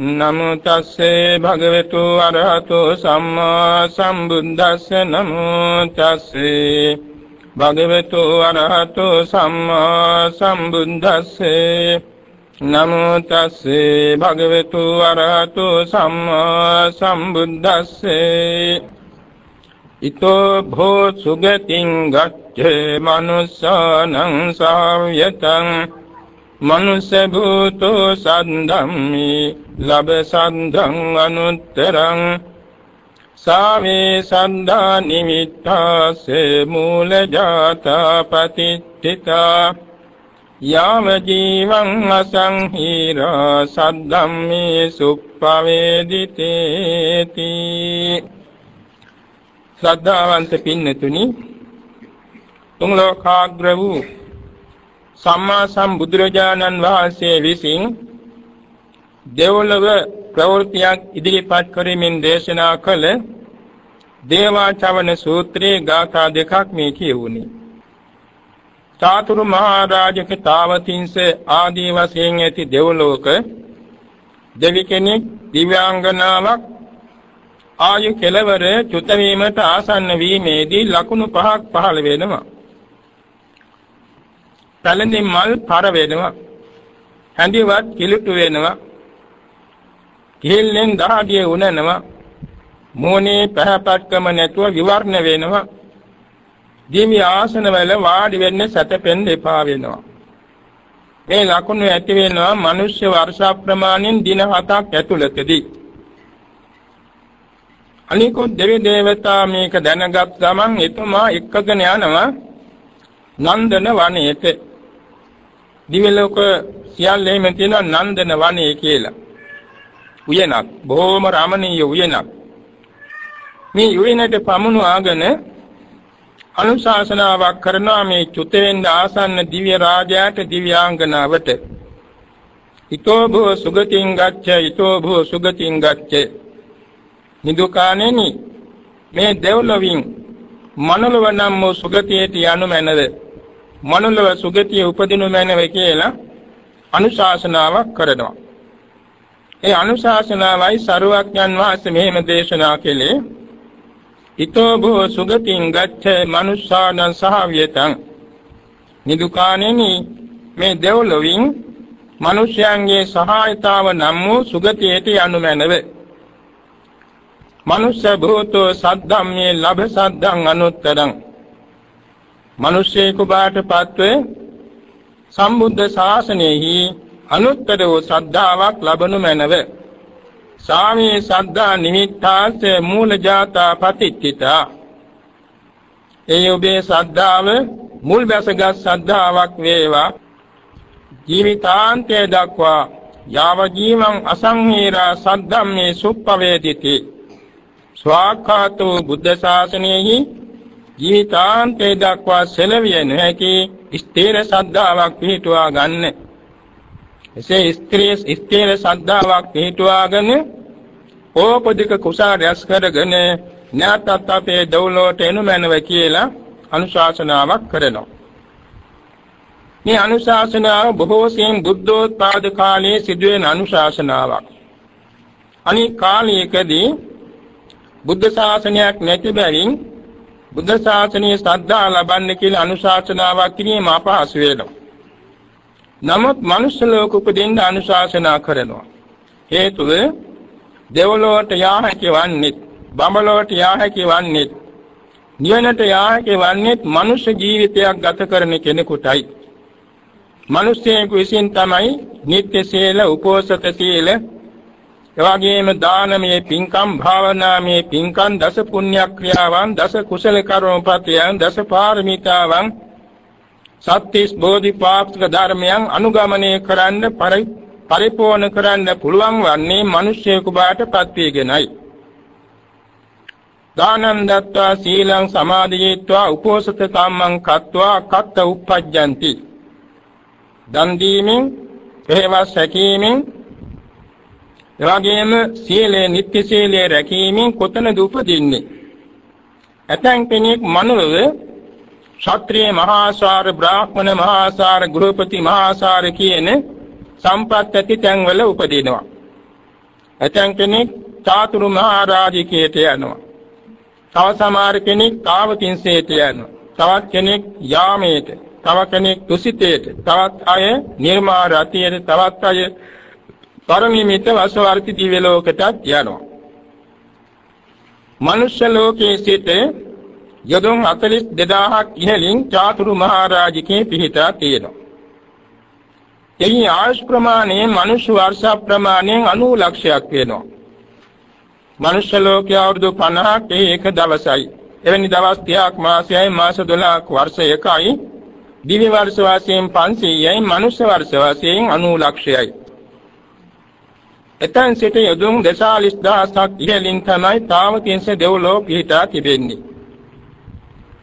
නමෝ තස්සේ භගවතු අරහතෝ සම්මා සම්බුද්දස්ස. නමෝ තස්සේ භගවතු අරහතෝ සම්මා සම්බුද්දස්සේ. නමෝ තස්සේ භගවතු අරහතෝ සම්මා සම්බුද්දස්සේ. ඊතෝ භෝ සුගතින් ගච්ඡේ මනුස්සානං සාව්‍යතං මනුස්ස භූතෝ සද්ධම්මි ලබ සද්ධං අනුත්තරං. සාවේ සද්ධා නිමිත්තාසේ මූල ජාතා පතිත්ථිතා යාව ජීවං අසංහීරා සද්ධම්මේ සුප්පවේදිතේති. ශ්‍රද්ධාවන්ත පින්නතුනි තුන් ලෝකාග්‍ර වූ සම්මා සම්බුදුරජාණන් වහන්සේ විසින් දෙවොලව ප්‍රවෘත්තියක් ඉදිරිපත් කරමින් දේශනා කළ දේවාචවන සූත්‍රයේ ගාථා දෙකක් මේ කියවුණේ. චාතුරු මහා රාජක තාවතින්ස ආදී වශයෙන් ඇති දෙව්ලෝක දෙවි කෙනෙක් දිව්‍යාංගනාවක් ආයු කෙලවර චුත වීමට ආසන්න වීමේදී ලකුණු පහක් පහළ වෙනවා. පැලඳින් මල් පර වෙනවා. හැඳිවත් කිලුටු වෙනවා. කිහිල්ලෙන් දහඩිය උනනවා. මෝනේ පහපත්කම නැතුව විවර්ණ වෙනවා. දිව්‍ය ආසන වල වාඩි වෙන්න සැතපෙන්න එපා වෙනවා. මේ ලකුණු ඇති වෙනවා මිනිස්්‍ය වර්ෂ ප්‍රමාණයෙන් දින 7ක් ඇතුළතදී. අනිකුත් දෙවි දේවතා මේක දැනගත් ගමන් එතුමා එක්කගෙන යනවා නන්දන වනයේට. දිව්‍ය ලෝක සියල්ලේම තියෙන නන්දන වනයේ කියලා. උයනක් බොහොම රමණීය උයනක්. මේ උයනට පමුණුවාගෙන අනුශාසනාවක් කරනවා මේ චුත වෙන්න ආසන්න දිව්‍ය රාජයාට දිව්‍යාංගනාවට. ඊතෝ භෝ සුගතින් ගච්ඡ ඊතෝ භෝ සුගතින් ගච්ඡ නිදුකාණෙනි මේ දෙව්ලොවින් මනලව නම් වූ සුගතියට යනු මැනව මනුලව සුගතිය උපදිනු මැනව කියලා අනුශාසනාවක් කරනවා. ඒ අනුශාසනාවයි සරුවක්ඥන් වහන්සේ මෙහෙම දේශනා කළේ ඊතෝ භෝ සුගතින් ගච්ඡ මනුස්සානං සහවියතං නිදුකාණෙනි මේ දෙව්ලොවින් මිනිසයන්ගේ සහායතාව නම් වූ සුගතියට යනු මැනව. මනුෂ්‍ය භූතෝ සද්ධම්මේ ලබ සද්ධං අනුත්තරං මිනිස්සෙකු බාටපත්ව සම්බුද්ධ ශාසනයෙහි අනුත්තර වූ ශ්‍රද්ධාවක් ලබනු මැනව. සාමී සද්ධා නිමිත්තාස මූල ජාතා පතිච්චිතා. ඒ ඔබේ ශ්‍රද්ධාව මුල් බැසගත් ශ්‍රද්ධාවක් වේවා. ජීවිතාන්තය දක්වා යාව ජීවං අසංහීරා සද්ධම්මේ සුප්පවේදිතේ ස්වාක්ඛාතෝ බුද්ධ ශාසනයෙහි ජීවිතාන්තය දක්වා සෙලවිය නොහැකි ස්ථීර සද්ධාාවක් පිහිටුවා ගන්න. එසේ ස්ත්‍රී ස්ථීර සද්ධාාවක් පිහිටුවාගෙන ඕපදික කුසල රැස් කරගෙන නැත්ත් අපේ දවුලෝට එනු මැනව කියලා අනුශාසනාවක් කරනවා. මේ අනුශාසනාව බොහෝ සෙයින් බුද්ධෝත්පාද කාලයේ සිදුවෙන අනුශාසනාවක්. අනික් කාලයකදී බුද්ධ ශාසනයක් නැති බැවින් බුද්ධ ශාසනයේ ශ්‍රද්ධා ලබන්න කියලා අනුශාසනාවක් කිරීම අපහසු වෙනවා. නමුත් මනුෂ්‍ය ලෝක උපදින්න අනුශාසනා කරනවා. හේතුව දෙවලොවට යා හැකි වන්නේ, බඹලොවට යා හැකි වන්නේ, නිවනට යා හැකි වන්නේ මනුෂ්‍ය ජීවිතයක් ගත කරන කෙනෙකුටයි. මිනිස්යෙකු විසින් තමයි නිත්‍ය සීල, උපෝසත සීල, එවාගේම දානමය පින්කම් භාවනාමය පින්කම් දස පුණ්‍ය ක්‍රියාවන් දස කුසල කර්මපතයන් දස පාරමිතාවන් සත්‍තිස් බෝධිපාක්ෂික ධර්මයන් අනුගමනය කරන්න පරිපූර්ණ කරන්න පුළුවන් වන්නේ මිනිස්සෙකු බාටපත් වීගෙනයි. දානං දත්වා සීලං සමාදියත්වා උපෝසත කම්මං කତ୍වා කත්ත උප්පජ්ජಂತಿ. දන් දීමෙන්, පෙරවස් රැකීමෙන් එවාගෙම සීලය නිත්‍ය සීලය රැකීමෙන් කොතනද උපදින්නේ? ඇතැම් කෙනෙක් මනුලව ක්ෂත්‍රීය මහාසාර බ්‍රාහ්මණ මහාසාර ගෘහපති මහාසාර කියන සම්පත් ඇති තැන්වල උපදිනවා. ඇතැම් කෙනෙක් චාතුරු මහරජිකයට යනවා. තව සමහර කෙනෙක් කාවතින්සේට යනවා. තවත් කෙනෙක් යාමේට, තව කෙනෙක් තුසිතේට, තවත් අය නිර්මා රතියට, තවත් අය පරිමිත වසවර්ති දිව්‍ය ලෝකයටත් යනවා. මනුෂ්‍ය ලෝකයේ සිට යොදුන් 42000ක් ඉහළින් චාතුරු මහරජිකේ පිහිටා තියෙනවා. එහි ආයුෂ් ප්‍රමාණය මනුෂ්‍ය වර්ෂ ප්‍රමාණයෙන් 90 ලක්ෂයක් වෙනවා. මනුෂ්‍ය ලෝකයේ අවුරුදු 50ක් ඒ එක දවසයි. එවැනි දවස් 30ක් මාසයයි මාස 12ක් වර්ෂ එකයි. දිව්‍ය වර්ෂ වාසයෙන් 500යි මනුෂ්‍ය වර්ෂ වාසයෙන් 90 ලක්ෂයයි. එතෙන් සිට යොදුන් 40000ක් ඉහළින් තමයි තාවතින්ස දෙව්ලොව පිහිටා තිබෙන්නේ.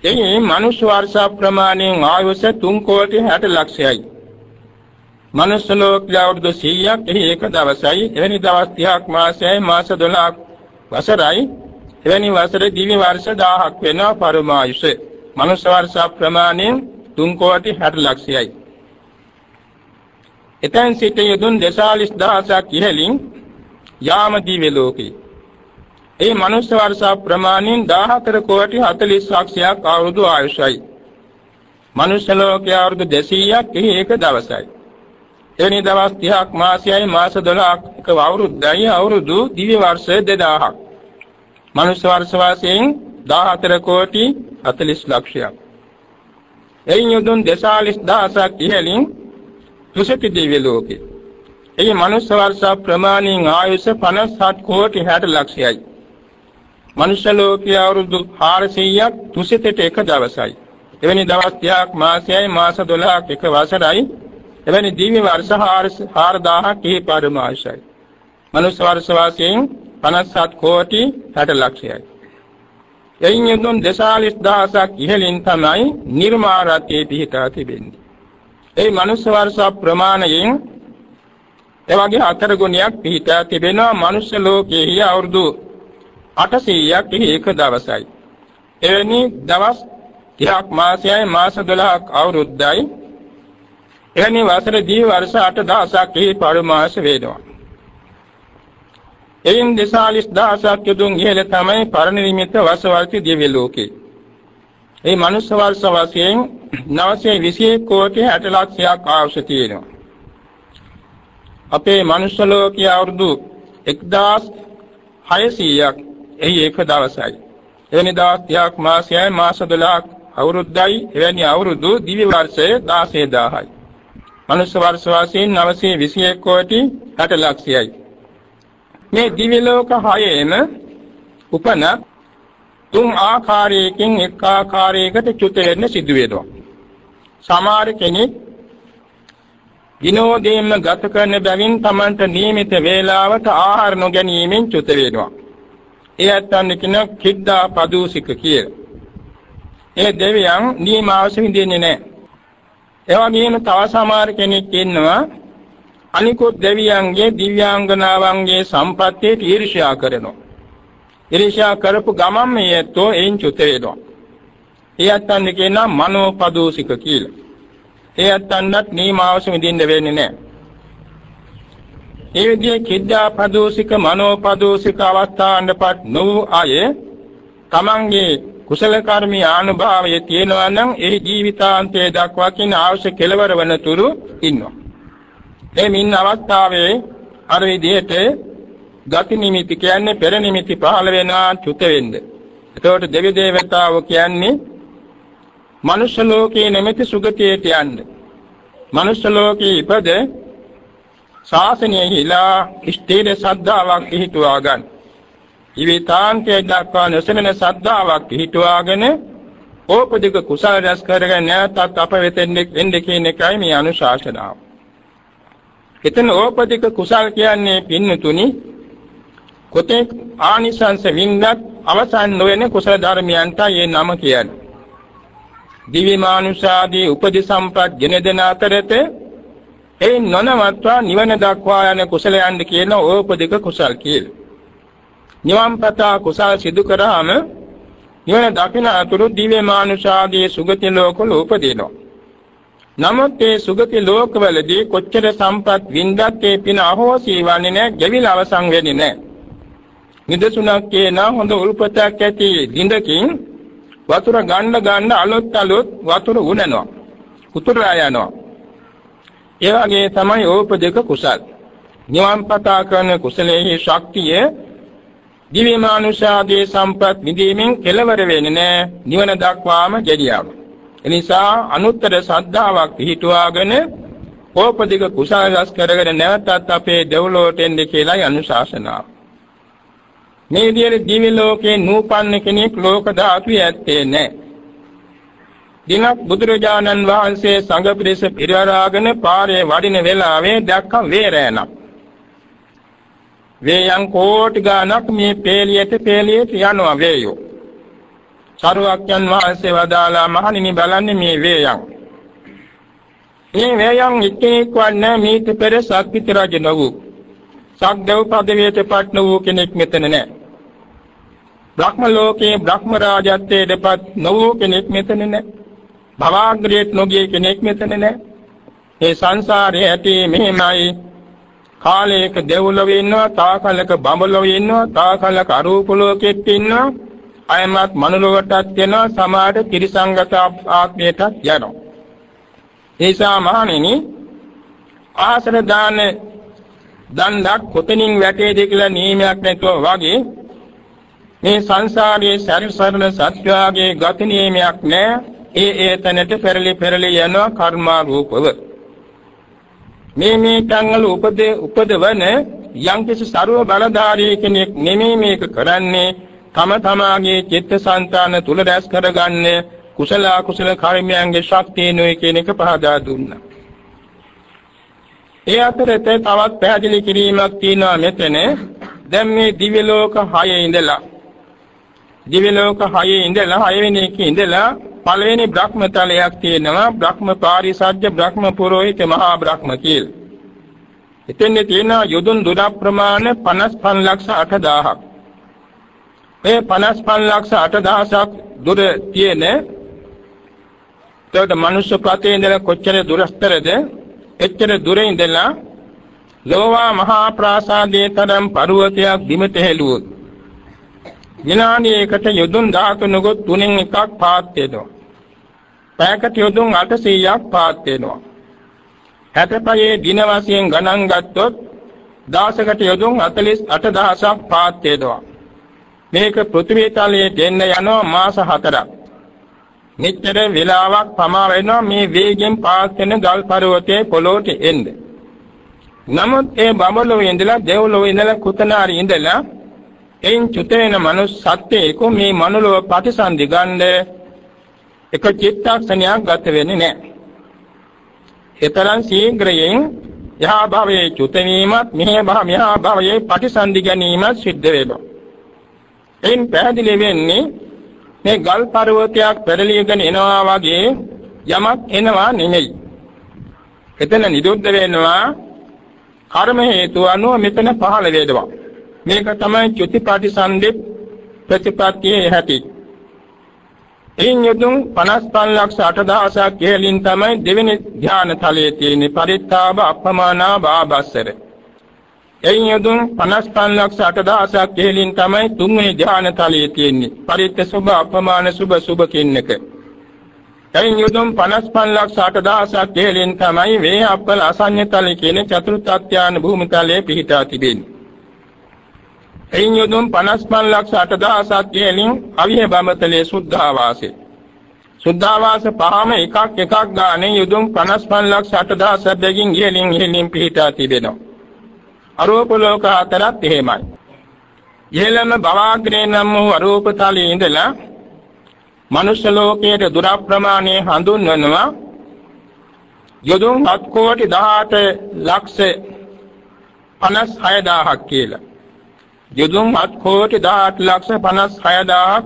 එහි මනුෂ්‍ය වර්ෂ ප්‍රමාණයෙන් ආයුෂ 3 කෝටි 60 ලක්ෂයයි. මනුෂ්‍ය ලෝකයේ අවුරුදු 100ක් එහි එක දවසයි එවැනි දවස් 30ක් මාසයයි මාස 12ක් වසරයි එවැනි වසර දිවි වර්ෂ 1000ක් වෙනවා පරමායුෂ මනුෂ්‍ය වර්ෂ ප්‍රමාණයෙන් 3 කෝටි 60 ලක්ෂයයි එතෙන් සිට යදුන් 40000ක් ඉහළින් යාම දිව්‍ය ලෝකේ ඒ මනුෂ්‍ය වර්ෂ ප්‍රමාණයෙන් 14 කෝටි 40 ලක්ෂයක් අවුරුදු ආයුෂයි මනුෂ්‍ය ලෝකයේ අවුරුදු 200ක් එහි එක දවසයි එවැනි දවස් 30ක් මාසයයි මාස 12ක් එක අවුරුද්දයි අවුරුදු දිව්‍ය වර්ෂ 2000ක්. මනුෂ්‍ය වර්ෂ වාසයෙන් 14 කෝටි 40 ලක්ෂයක්. එයින් යොදුන් 40000ක් ඉහළින් තුසිත දිව්‍ය ලෝකේ. එයි මනුෂ්‍ය වර්ෂ ප්‍රමාණයෙන් ආයුෂ 57 කෝටි 60 ලක්ෂයයි. මනුෂ්‍ය ලෝකයේ අවුරුදු 400ක් තුසිතට එක දවසයි. එවැනි දවස් 30ක් මාසයයි මාස 12ක් එක වසරයි එවැනි දිව්‍ය වර්ෂ 4000ක් එහි පරමාශයයි. මනුෂ්‍ය වර්ෂ වාසයෙන් 57 කෝටි 60 ලක්ෂයයි. එයින් යොදුන් 40000ක් ඉහළින් තමයි නිර්මාරතේ පිහිටා තිබෙන්නේ. ඒ මනුෂ්‍ය වර්ෂ ප්‍රමාණයෙන් එවැගේ හතර ගුණයක් පිහිටා තිබෙනවා මනුෂ්‍ය ලෝකයේ අවුරුදු 800ක් එහි එක දවසයි. එවැනි දවස් 30ක් මාසයයි මාස 12ක් අවුරුද්දයි එවැනි වසර දී වර්ෂ 8000ක් එහි පරිමාස වේදවා. එයින් 40000ක් යදුන් ඉහළ තමයි පරිනිර්මිත වසවර්ති දිව්‍ය ලෝකේ. ඒ මනුෂ්‍ය වර්ෂ වශයෙන් 921 කෝටි 60 ලක්ෂයක් අවශ්‍ය තියෙනවා. අපේ මනුෂ්‍ය ලෝකයේ අවුරුදු 1600ක් එහි එක දවසයි. එවැනි දවස් 30ක් මාසයයි මාස 12ක් අවුරුද්දයි එවැනි අවුරුදු දිව්‍ය වර්ෂය 16000යි. මනුෂ්‍ය වර්ෂ වාසීන් 921 කෝටි 60 ලක්ෂයයි. මේ දිව්‍ය ලෝක හයේම උපන තුන් ආකාරයකින් එක් ආකාරයකට චුත වෙන්න සිදු වෙනවා. සමහර කෙනෙක් දිනෝදීම ගත කරන බැවින් Tamanට නියමිත වේලාවට ආහාර නොගැනීමෙන් චුත වෙනවා. ඒ ඇත්තන් කියන කිද්දා පදූසික කියලා. ඒ දෙවියන් නියමාවස විඳින්නේ නැහැ. එවැගේම තව සමහර කෙනෙක් ඉන්නවා අනිකුත් දෙවියන්ගේ දිව්‍යාංගනාවන්ගේ සම්පත්තියට ඊර්ෂ්‍යා කරනවා. ඊර්ෂ්‍යා කරපු ගමන් මේ ඇත්තෝ එයින් චුත වෙනවා. ඒ ඇත්තන් කියනවා මනෝපදෝසික කියලා. ඒ ඇත්තන්වත් නීමාවස විඳින්න වෙන්නේ නැහැ. ඒ විදිහේ කිද්දාපදෝසික මනෝපදෝසික අවස්ථාවන්පත් නොවූ අය තමන්ගේ කුසල කර්මී ආනුභාවය තියෙනවා නම් ඒ ජීවිතාන්තය දක්වා කින අවශ්‍ය කෙලවර වන තුරු ඉන්නවා. මේ මින් අවස්ථාවේ අර විදිහට ගති නිමිති කියන්නේ පෙර නිමිති පහළ වෙනා චුත වෙන්න. එතකොට දෙවි දේවතාවෝ කියන්නේ මනුෂ්‍ය ලෝකයේ නැමැති සුගතියට යන්න. මනුෂ්‍ය ලෝකයේ ඉපද ශාසනයෙහි හිලා ඉෂ්ඨේන සද්ධාාවක් පිහිටුවා ගන්න. ජීවිතාන්තය දක්වා නොසෙනෙන සද්ධාාවක් පිහිටුවාගෙන ඕපදික කුසල රැස් කරගෙන නැවතත් අප වෙතෙන්නේ එන්නේ කියන එකයි මේ අනුශාසනාව. එතන ඕපදික කුසල් කියන්නේ පින්නතුනි කොතෙක් ආනිසංස වින්දත් අවසන් නොවන කුසල ධර්මයන්ට ඒ නම කියන්නේ. දිව්‍ය මානුෂාදී උපදි සම්පත් ගෙන දෙන අතරත ඒ නොනවත්වා නිවන දක්වා යන කුසලයන් කියන ඕපදික කුසල් කියලා. නිවන් පතා කුසල් සිදු කරාම නිවන දකින අතුරු දිව්‍ය මානුෂාදී සුගති ලෝකවල උපදිනවා. නමුත් ඒ සුගති ලෝකවලදී කොච්චර සම්පත් වින්දත් ඒ පින අහෝසි වන්නේ නැහැ, ගෙවිලා අවසන් වෙන්නේ නැහැ. නිදසුණක් කියන හොඳ උල්පතක් ඇති දිඳකින් වතුර ගන්න ගන්න අලොත් අලොත් වතුර උනනවා. උතුරලා යනවා. ඒ වගේ තමයි ඕපදක කුසල්. නිවන් පතා කරන කුසලයේ ශක්තිය දිව්‍ය මානුෂාදී සම්පත් විදීමෙන් කෙලවර වෙන්නේ නැහැ නිවන දක්වාම ගෙඩියාව. එනිසා අනුත්තර සද්ධාාවක් පිහිටුවාගෙන ඕපදික කුසල රැස් කරගෙන නැවතත් අපේ දෙව්ලොවට එන්න කියලායි අනුශාසනාව. මේ විදිහට දිව්‍ය ලෝකේ නූපන්න කෙනෙක් ලෝක ධාතුවේ ඇත්තේ නැහැ. දිනක් බුදුරජාණන් වහන්සේ සංඝ පිරිස පිරිවරාගෙන පාරේ වඩින වෙලාවේ දැක්ක වේරෑනක්. වේයන් කෝටි ගාණක් මේ පේලියට පේලියට යනවා වේයෝ. සරුවක්යන් වහන්සේ වදාලා මහණෙනි බලන්නේ මේ වේයන්. මේ වේයන් එක්කෙනෙක් වන්නේ මීට පෙර සක්විති රජ නොවු. සක්දෙව් පදවියට පත් නොවු කෙනෙක් මෙතන නැහැ. බ්‍රහ්ම ලෝකේ බ්‍රහ්ම රාජත්වයටපත් නොවු කෙනෙක් මෙතන නැහැ. භවග්‍රේත් නොගිය කෙනෙක් මෙතන නැහැ. මේ සංසාරයේ ඇති මෙහෙමයි කාලයක දෙව්ලොව ඉන්නවා තාකලක බඹලොව ඉන්නවා තාකලක අරූප ලෝකෙත් ඉන්නවා අයමත් මනුලොවටත් යනවා සමාඩ ත්‍රිසංගත ආත්මයටත් යනවා ඒසා මහණෙනි ආසන දාන දණ්ඩක් කොතනින් වැටේද කියලා නියමයක් නැතුව වගේ මේ සංසාරයේ සැරිසරන සත්‍යාගේ ගති නියමයක් නැහැ ඒ ඒ තැනට පෙරලි පෙරලි යනවා කර්මා රූපව මේ මේ තංගල උපද උපදවන යම්කිසි ਸਰව බලධාරී කෙනෙක් නෙමෙයි මේක කරන්නේ. තම තමාගේ චිත්තසංතාන තුල දැස් කරගන්න කුසල අකුසල කර්මයන්ගේ ශක්තිය නොයි කියන එක පහදා දුන්නා. ඒ අතරේ තවත් පැහැදිලි කිරීමක් තියෙනවා මෙතන. දැන් මේ දිව්‍ය ලෝක 6 ඉඳලා දිව්‍ය ලෝක 6 ඉඳලා 6 වෙනි එකේ ඉඳලා පළවෙනි බ්‍රහ්ම තලයක් තියෙනවා බ්‍රහ්ම පාරිසජ්‍ය බ්‍රහ්ම පුරোহিত මහා බ්‍රහ්ම කියලා. එතෙන්නේ තියෙනවා යොදුන් දුර ප්‍රමාණ 55 ලක්ෂ 8000ක්. ඒ 55 ලක්ෂ 8000ක් දුර තියෙන එතකොට මනුෂ්‍ය ප්‍රතේ ඉඳලා කොච්චර දුරස්තරද එච්චර දුර ඉඳලා ලෝවා මහා ප්‍රාසාදයේ තරම් පර්වතයක් බිමට හෙළුවොත් විනාඩියකට යොදුන් 13කුත් තුනෙන් එකක් පාත් වෙනවා. පැයකට යොදුන් 800ක් පාත් වෙනවා. හැතපයේ දින වශයෙන් ගණන් ගත්තොත් දවසකට යොදුන් 48000ක් පාත් වෙනවා. මේක පෘථිවි තලයේ දෙන්න යනවා මාස 4ක්. මෙච්චර වෙලාවක් පමා වෙනවා මේ වේගෙන් පාත් වෙන ගල් පර්වතයේ පොළොවට එන්න. නමුත් ඒ බඹලොව ඉඳලා දෙව්ලොව ඉඳලා කුතනාරි ඉඳලා එයින් චුත වෙන මනුස්ස සත්‍යයක මේ මනුලව ප්‍රතිසන්දි ගන්න එක චිත්තක්ෂණයක් ගත වෙන්නේ නැහැ. ඒතරම් ශීඝ්‍රයෙන් යහා භවයේ චුත වීමත් මෙහි භව මෙහා භවයේ ප්‍රතිසන්දි ගැනීමත් සිද්ධ වෙනවා. එයින් පැහැදිලි වෙන්නේ මේ ගල් පර්වතයක් පෙරලියගෙන එනවා වගේ යමක් එනවා නෙමෙයි. එතන නිරුද්ධ වෙනවා කර්ම හේතු අනුව මෙතන පහළ වේදවා. මේක තමයි චුතිපාටිසන්ධි ප්‍රතිපත්තියේ හැටි. එයින් යොදුන් 55 ලක්ෂ 8000ක් ඉහළින් තමයි දෙවෙනි ධ්‍යාන තලයේ තියෙන පරිත්තාව අපමානා බාබස්සර. එයින් යොදුන් 55 ලක්ෂ 8000ක් ඉහළින් තමයි තුන්වෙනි ධ්‍යාන තලයේ තියෙන්නේ පරිත්ත සුභ අපමාන සුභ සුභ කින්නක. එයින් යොදුන් 55 ලක්ෂ 8000ක් ඉහළින් තමයි වේ අපල අසඤ්ඤ තලයේ කියන චතුර්ථ අධ්‍යාන භූමි තලයේ පිහිටා තිබෙන්නේ. එයින් යොදුන් 55 ලක්ෂ 8000ක් ගෙලින් අවිහ බඹතලේ සුද්ධාවාසය. සුද්ධාවාස පහම එකක් එකක් ගානේ යොදුන් 55 ලක්ෂ 8000 බැගින් ගෙලින් ගෙලින් පිහිටා තිබෙනවා. අරූප ලෝක හතරත් එහෙමයි. ඉහළම භවාග්‍රේ නම් වූ අරූප තලයේ ඉඳලා මනුෂ්‍ය ලෝකයේ දුර ප්‍රමාණය හඳුන්වනවා යොදුන් 7 කෝටි 18 ලක්ෂ 56000ක් කියලා. යොදුන් 7 කෝටි 18 ලක්ෂ 56000ක්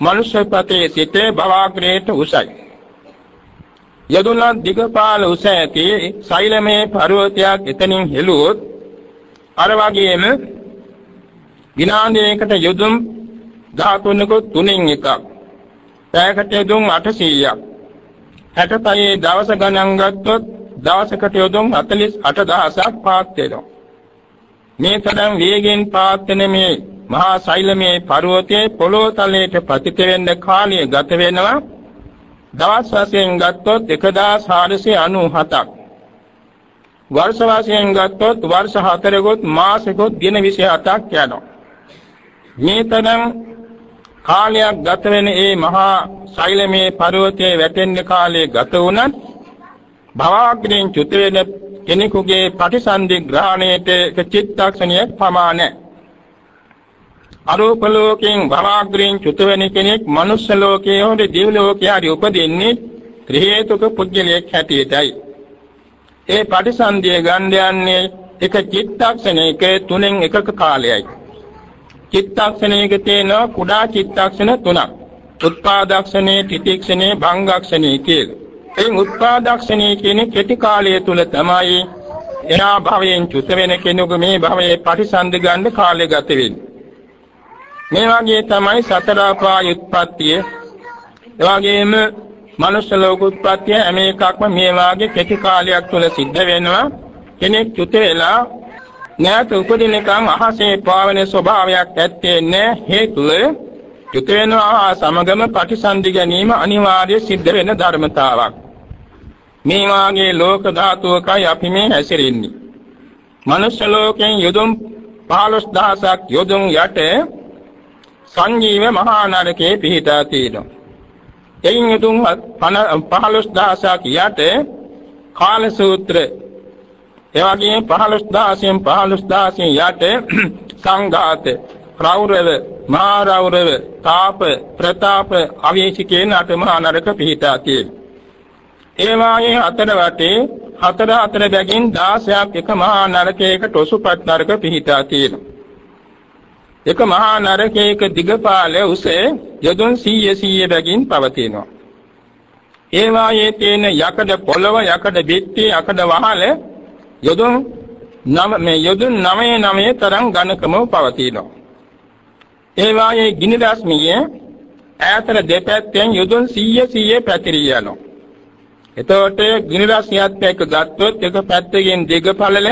මනුෂ්‍ය ප්‍රතේ සිට භවග්‍රේට උසයි. යොදුන් දිගපාල උස ඇති සෛලමේ පර්වතයක් එතනින් හෙළුවොත් අර වගේම විනාඩියකට යොදුන් 13ක තුනෙන් එකක්. පැයකට යොදුන් 800ක්. 60පයේ දවස ගණන් ගත්තොත් දවසකට යොදුන් 48000ක් පාත් වෙනවා. මේ තරම් වේගෙන් පාත් වෙන මේ මහා සෛලමේ පර්වතයේ පොළොව තලයට පතිත වෙන්න කාලය ගත වෙනවා. දවස් වශයෙන් ගත්තොත් 1497ක්. වර්ෂ වශයෙන් ගත්තොත් වර්ෂ 4කොත් මාසෙකොත් දින 27ක් යනවා. මේ තරම් කාලයක් ගත වෙන මේ මහා ශෛලමේ පර්වතයේ වැටෙන්න කාලය ගත වුණත් භවග්‍රයෙන් චුත වෙන කෙනෙකුගේ ප්‍රතිසන්දි ග්‍රහණයට චිත්තක්ෂණයක් පමාණයි. අරූප ලෝකයෙන් භවග්‍රයෙන් චුත වෙන කෙනෙක් මනුෂ්‍ය ලෝකයේ හොඳ දිව්‍ය ලෝකයේ හරි උපදින්නේ ත්‍රි හේතුක පුජ්‍යලයක් හැටියටයි. ඒ ප්‍රතිසන්දිය ගන්න යන්නේ එක චිත්තක්ෂණයක තුනෙන් එකක කාලයයි. චිත්තක්ෂණයක තියෙන කුඩා චිත්තක්ෂණ තුනක්. උත්පාදක්ෂණේ, තිතික්ෂණේ, භංගක්ෂණේ කියලා. එයින් උත්පාදක්ෂණේ කියන්නේ කෙටි කාලය තුල තමයි එහා භවයෙන් චුත වෙන කෙනෙකු මේ භවයේ ප්‍රතිසන්දි ගන්න කාලය ගත වෙන්නේ. මේ වගේ තමයි සතර ආපාය උත්පත්තිය. ඒ වගේම මනුෂ්‍ය ලෝක උත්පත්තිය හැම එකක්ම මේ වාගේ කෙටි කාලයක් තුල සිද්ධ වෙනවා. කෙනෙක් චුත වෙලා නැවත උපදිනකම් අහසේ පාවන ස්වභාවයක් ඇත්තේ නැහැ හේතුව චුත වෙනවා සමගම ප්‍රතිසන්දි ගැනීම අනිවාර්ය සිද්ධ වෙන ධර්මතාවක්. මේ වාගේ ලෝක ධාතුවකයි අපි මේ හැසිරෙන්නේ. මනුෂ්‍ය ලෝකෙන් යොදුන් 15000ක් යොදුන් යට සංජීව මහා නරකේ පිහිටා තියෙනවා. එයින් යොදුන් 15000ක් යට කාල සූත්‍ර එවැගේම 15000න් 15000න් යට සංඝාත රෞරව මහා රෞරව තාප ප්‍රතාප අවේශිකේන අට මහා නරක පිහිටා තියෙනවා. ඒ වායේ හතර වටේ හතර හතර බැගින් 16ක් එක මහා නරකයකට ඔසුපත් නරක පිහිටා තියෙනවා. එක මහා නරකයක දිගපාල උස යොදුන් 100 100 බැගින් පවතිනවා. ඒ වායේ තියෙන යකඩ පොළව යකඩ බිත්ති යකඩ වහල යොදුන් නම මේ යොදුන් 9 9 තරම් ඝනකම පවතිනවා. ඒ වායේ ගිනි රශ්මිය ඈතට දෙපැත්තෙන් යොදුන් 100 100 පැතිරී යනවා. එතකොට ගිනි රශ්මියත් එක්ක ගත්තොත් එක පැත්තකින් දිග පළල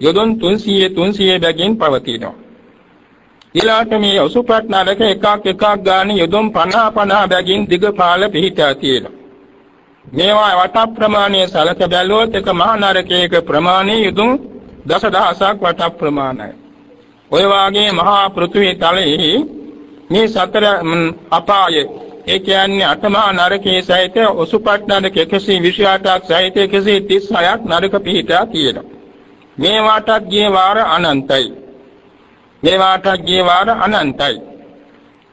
යොදුන් 300 300 බැගින් පවතිනවා. ඊළාට මේ ඔසුපත් නරක එකක් එකක් ගන්න යොදුන් 50 50 බැගින් දිග පාළ පිහිටා තියෙනවා. මේවා වට ප්‍රමාණය සලක බැලුවොත් එක මහා නරකයක ප්‍රමාණය යොදුන් දසදහසක් වට ප්‍රමාණයි. ඔය වාගේ මහා පෘථිවි තලයේ මේ සතර අපාය ඒ කියන්නේ අටමහා නරකයේ සහිත ඔසුපත් නරක 128ක් සහිත 136ක් නරක පිහිටා තියෙනවා. මේ වාටත් ගිය වාර අනන්තයි. මේ වාටත් ගිය වාර අනන්තයි.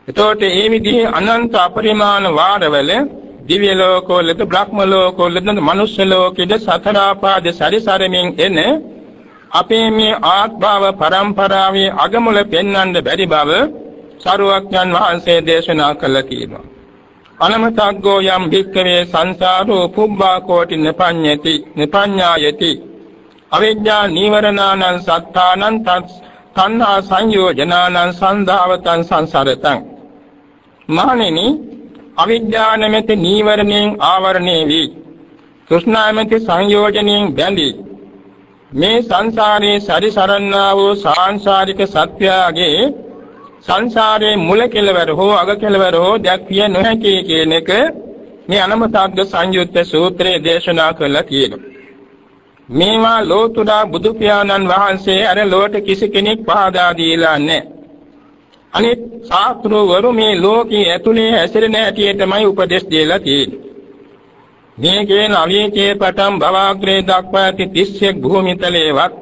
එතකොට මේ විදිහේ අනන්ත අපරිමාණ වාරවල දිව්‍ය ලෝකවලද බ්‍රහ්ම ලෝකවලද මනුෂ්‍ය ලෝකෙද සතර ආපාද සැරිසරමින් එන අපේ මේ ආත්භාව පරම්පරාවේ අගමුල පෙන්වන්න බැරි බව සරුවක්ඥන් වහන්සේ දේශනා කළා කියනවා. අනමතග්ගෝ යම් භික්කවේ සංසාරෝ පුබ්බා කෝටි නපඤ්ඤති නපඤ්ඤායති අවිද්‍යා නීවරණානං සත්තානං තණ්හා සංයෝජනානං සන්දාවතං සංසරතං මහණෙනි අවිද්‍යාව නැමැති නීවරණයෙන් ආවරණය වී කෘෂ්ණාමැති සංයෝජනයෙන් බැඳී මේ සංසාරේ සරිසරන්නා වූ සාංශාරික සත්‍යයේ සංසාරයේ මුල කෙලවර හෝ අග කෙලවර හෝ දැක්විය නොහැකි කියන එක මේ අනමතග්ග සංයුත්ත සූත්‍රයේ දේශනා කළා කියනවා. මේවා ලෝතුරා බුදු පියාණන් වහන්සේ අර ලෝට කිසි කෙනෙක් පහදා දීලා නැහැ. අනිත් ශාස්ත්‍රවරු මේ ලෝකයේ ඇතුලේ හැසිරෙන හැටියටමයි උපදෙස් දීලා තියෙන්නේ. මේකේ නවීචේ පටන් භවග්‍රේ දක්වා ඇති 31 භූමිතලේවත්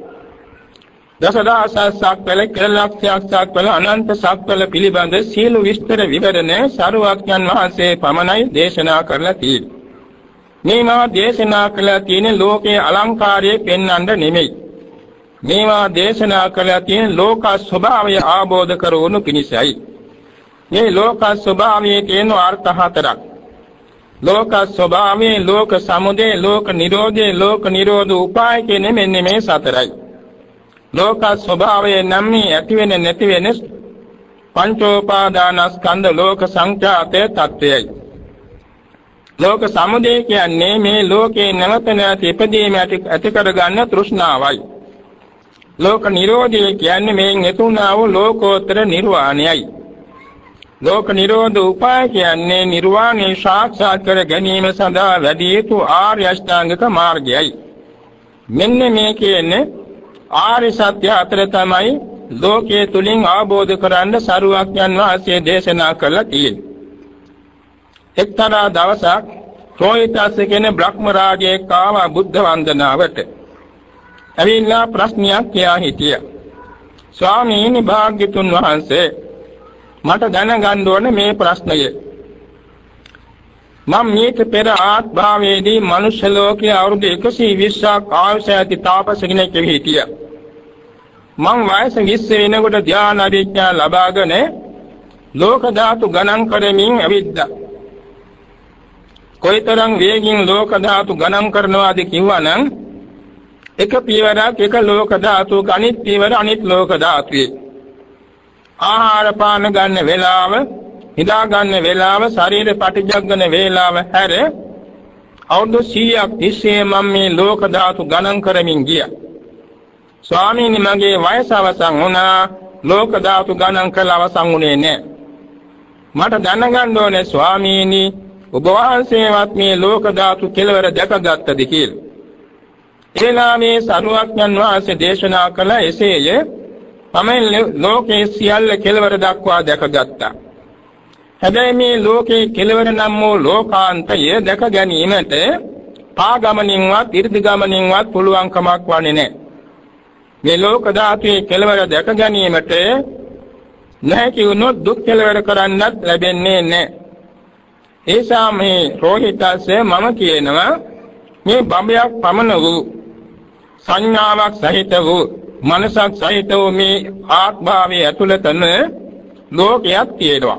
දසදහසක් සක්වල කෙලලක්ෂයක් සක්වල අනන්ත සක්වල පිළිබඳ සීල විස්තර විවරණ සරුවක්ඥන් වහන්සේ පමණයි දේශනා කරලා තියෙන්නේ. මේවා දේශනා කළා තියෙන ලෝකයේ අලංකාරයේ පෙන්වන්න නෙමෙයි. මේවා දේශනා කළා තියෙන ලෝක ස්වභාවය ආબોධ කරවනු පිණිසයි. මේ ලෝක ස්වභාවයේ තියෙන අර්ථ හතරක්. ලෝක ස්වභාවයේ ලෝක සමුදය ලෝක නිරෝධයේ ලෝක නිරෝධ උපාය කියන මෙන්න මේ සතරයි. ලෝක ස්වභාවයේ නම් මේ ඇති වෙන නැති වෙන පංචෝපාදානස්කන්ධ ලෝක සංඛ්‍යාතයේ தත්වයයි. ලෝක සමුදය කියන්නේ මේ ලෝකේ නැවත නැවත ඉපදීම ඇති කරගන්න තෘෂ්ණාවයි. ලෝක නිරෝධය කියන්නේ මේන් එතුණා වූ ලෝකෝත්තර නිර්වාණයයි. ලෝක නිරෝධ උපාය කියන්නේ නිර්වාණය සාක්ෂාත් කර ගැනීම සඳහා වැඩි යුතු ආර්ය අෂ්ටාංගික මාර්ගයයි. මෙන්න මේ කියන්නේ ආර්ය සත්‍ය අතර තමයි ලෝකයේ තුලින් අවබෝධ කරන්න සරුවක්යන් වහන්සේ දේශනා කළා තියෙන්නේ. එක්තරා දවසක් රෝහිතස් කියන බ්‍රහ්ම රාජයෙක් ආවා බුද්ධ වන්දනාවට. ඇවිල්ලා ප්‍රශ්නයක් කියා හිටියා. ස්වාමීනි භාග්‍යතුන් වහන්සේ මට දැනගන්න ඕනේ මේ ප්‍රශ්නය. මම මේක පෙර ආත්භාවයේදී මනුෂ්‍ය ලෝකයේ අවුරුදු 120ක් ආයුෂ ඇති තාපස කෙනෙක් හිටියා. මං වයස 20 වෙනකොට ධ්‍යාන අධිඥා ලබාගෙන ලෝක ධාතු ගණන් කරමින් ඇවිද්දා. කොයිතරම් වේගින් ලෝක ධාතු ගණන් කරනවාද කිව්වනම් එක පියවරක් එක ලෝක ධාතුක අනිත් පියවර අනිත් ලෝක ධාතුවේ. ආහාර පාන ගන්න වේලාව හිතා ගන්න වේලාව ශරීර පටිජග්ගන වේලාව හැර අවුරුදු 100ක් තිස්සේ මම මේ ලෝක ධාතු ගණන් කරමින් ගියා. ස්වාමීනි මගේ වයස අවසන් වුණා. ලෝක ධාතු ගණන් කළ අවසන් වුණේ නැහැ. මට දැනගන්න ඕනේ ස්වාමීනි ඔබ වහන්සේවත් මේ ලෝක ධාතු කෙලවර දැකගත්තද කියලා. එලා මේ සරුවක්ඥන් වහන්සේ දේශනා කළ එසේය තමයි ලෝකේ සියල්ල කෙලවර දක්වා දැකගත්තා. හැබැයි මේ ලෝකේ කෙලවර නම් වූ ලෝකාන්තය දැක ගැනීමට පාගමනින්වත් 이르දි ගමනින්වත් පුළුවන් කමක් වන්නේ නැහැ. මේ ලෝක ධාතුවේ කෙලවර දැක ගැනීමට නැහැ කිව්වොත් දුක් කෙලවර කරන්නත් ලැබෙන්නේ නැහැ. ඒසා මේ රෝහිතස්ස මම කියනවා මේ බඹයක් පමණ වූ සංඥාවක් සහිත වූ මනසක් සහිත වූ මේ ආත්මාවේ ඇතුළතන ලෝකයක් තියෙනවා.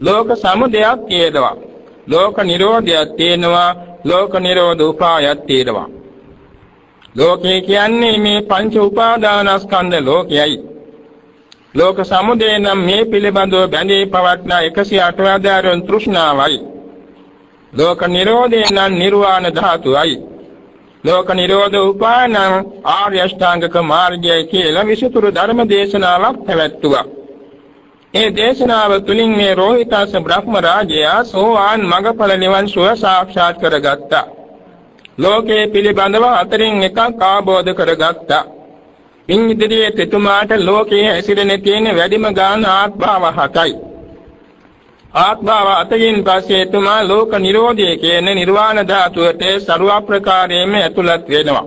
ලෝක සමුදයක් තියෙනවා. ලෝක නිරෝධයක් තියෙනවා. ලෝක නිරෝධ උපායක් තියෙනවා. ලෝකේ කියන්නේ මේ පංච උපාදානස්කන්ධ ලෝකයයි. ලෝක සමුදය නම් මේ පිළිබඳව බැඳී පවත්නා 108 ආදාරයන් තෘෂ්ණාවයි. ලෝක නිරෝධය නම් නිර්වාණ ධාතුවයි. ලෝක නිරෝධ උපායන ආර්ය අෂ්ටාංගික මාර්ගයයි කියලා විසුතුරු ධර්ම දේශනාවක් පැවැත්තුවා. ඒ දේශනාව තුළින් මේ රෝහිතස බ්‍රහ්ම රාජයා සෝවාන් මඟඵල නිවන් සුව සාක්ෂාත් කරගත්තා. ලෝකයේ පිළිබඳව හතරින් එකක් ආબોධ කරගත්තා. ඉන් ඉදිරියේ එතුමාට ලෝකයේ ඇසිරෙන තියෙන වැඩිම ගාන ආත්මාව හතයි. ආත්මාව අතකින් පස්සේ එතුමා ලෝක නිරෝධය කියන නිර්වාණ ධාතුවට ਸਰවප්‍රකාරයෙන්ම ඇතුළත් වෙනවා.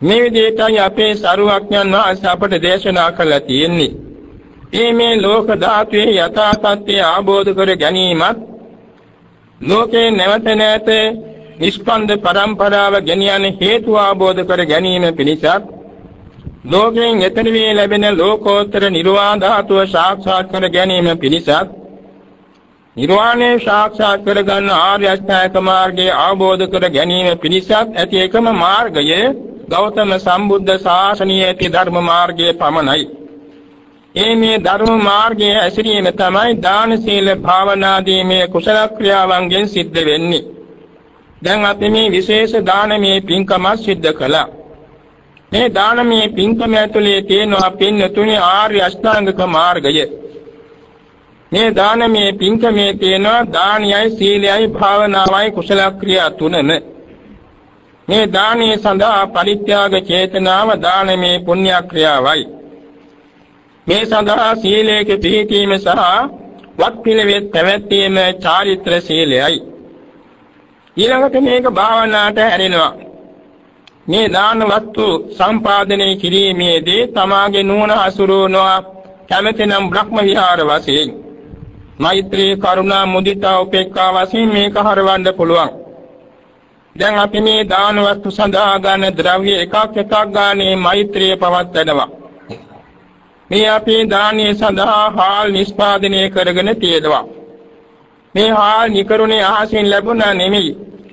මේ විදිහටයි අපේ සරුවඥන් වහන්සේ අපට දේශනා කළා තියෙන්නේ. ඒ මේ ලෝක ධාතුවේ යථා සත්‍ය ආબોධ කර ගැනීමත් ලෝකේ නැවත නැත නිෂ්පන්ද පරම්පරාව ගෙනියන හේතු ආબોධ කර ගැනීම පිණිසත් ලෝකයෙන් එතන වී ලැබෙන ලෝකෝත්තර නිර්වාණ ධාතුව සාක්ෂාත් කර ගැනීම පිණිසත් නිර්වාණය සාක්ෂාත් කර ගන්න ආර්ය අෂ්ටාංග මාර්ගය අවබෝධ කර ගැනීම පිණිසත් ඇති එකම මාර්ගය ගෞතම සම්බුද්ධ ශාසනයේ ඇති ධර්ම මාර්ගය පමණයි. ඒ මේ ධර්ම මාර්ගයේ ඇසිරීම තමයි දාන සීල භාවනාදී මේ කුසල ක්‍රියාවන්ගෙන් සිද්ධ වෙන්නේ. දැන් අපි මේ විශේෂ දානමේ පින්කම සිද්ධ කළා. මේ දානමය පින්කම ඇතුලේ තියෙනවා පින්නතුනි ආර්ය අෂ්ටාංගික මාර්ගය. මේ දානමය පින්කමේ තියෙනවා දානියයි සීලයයි භාවනාවයි කුසල ක්‍රියා තුනම. මේ දානීය සඳහා පරිත්‍යාග චේතනාව දානමය පුණ්‍ය ක්‍රියාවයි. මේ සඳහා සීලයක පිළිපීම සහ වත් පිළිවෙත් පැවැත්වීම චාරිත්‍ර සීලයයි. ඊළඟට මේක භාවනාවට හැරෙනවා. මේ දාන වස්තු සම්පාදනය කිරීමේදී තමාගේ නුවණ හසුරුවනවා කැමැතිනම් බ්‍රහ්ම විහාර වශයෙන් මෛත්‍රී කරුණා මුදිතා උපේක්ඛා වශයෙන් මේක හරවන්න පුළුවන්. දැන් අපි මේ දාන වස්තු සඳහා ගන්න ද්‍රව්‍ය එකක් එකක් ගානේ මෛත්‍රිය පවත්වනවා. මේ අපි දානීය සඳහා හාල් නිෂ්පාදනය කරගෙන තියෙනවා. මේ හාල් නිකරුණේ අහසින් ලැබුණා නෙමෙයි.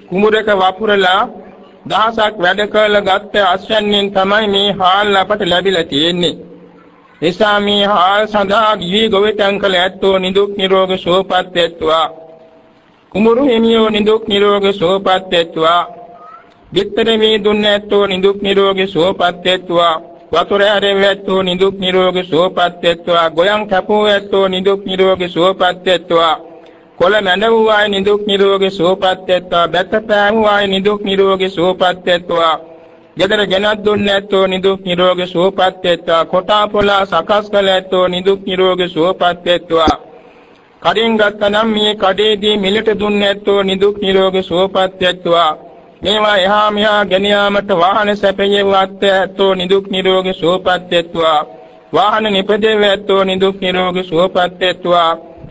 කුඹරක වපුරලා දහසක් වැඩ කළ ගත්ත අශ්වයන්ෙන් තමයි මේ හාල් අපට ලැබිලා තියෙන්නේ. නිසා මේ හාල් සඳහා ගිහි ගොවිතැන් කළ ඇත්තෝ නිදුක් නිරෝගී සුවපත් වෙත්වා. කුඹුරු හිමියෝ නිදුක් නිරෝගී සුවපත් වෙත්වා විතර මේ දුන්නැත්තෝ නිදුක් නිරෝගී සුවපත් වෙත්වා වතුර ඇරෙව්වැත්තෝ නිදුක් නිරෝගී සුවපත් වෙත්වා ගොයන් කැපුවැත්තෝ නිදුක් නිරෝගී සුවපත් වෙත්වා කොළ මැඬවූ අය නිදුක් නිරෝගී සුවපත් වෙත්වා. බැත පෑමූ අය නිදුක් නිරෝගී සුවපත් වෙත්වා. ගෙදර ගෙනත් දුන්නේ ඇත්තෝ නිදුක් නිරෝගී සුවපත් වෙත්වා. කොටා පොලා සකස් කළ ඇත්තෝ නිදුක් නිරෝගී සුවපත් වෙත්වා. කඩෙන් ගත්තනම් මේ කඩේදී මිලට දුන්නේ ඇත්තෝ නිදුක් නිරෝගී සුවපත් වෙත්වා. මේවා එහා මෙහා ගෙන යාමට වාහන සැපයෙව්වත් ඇත්තෝ නිදුක් නිරෝගී සුවපත් වෙත්වා. වාහන නිපදෙව ඇත්තෝ නිදුක් නිරෝගී සුවපත්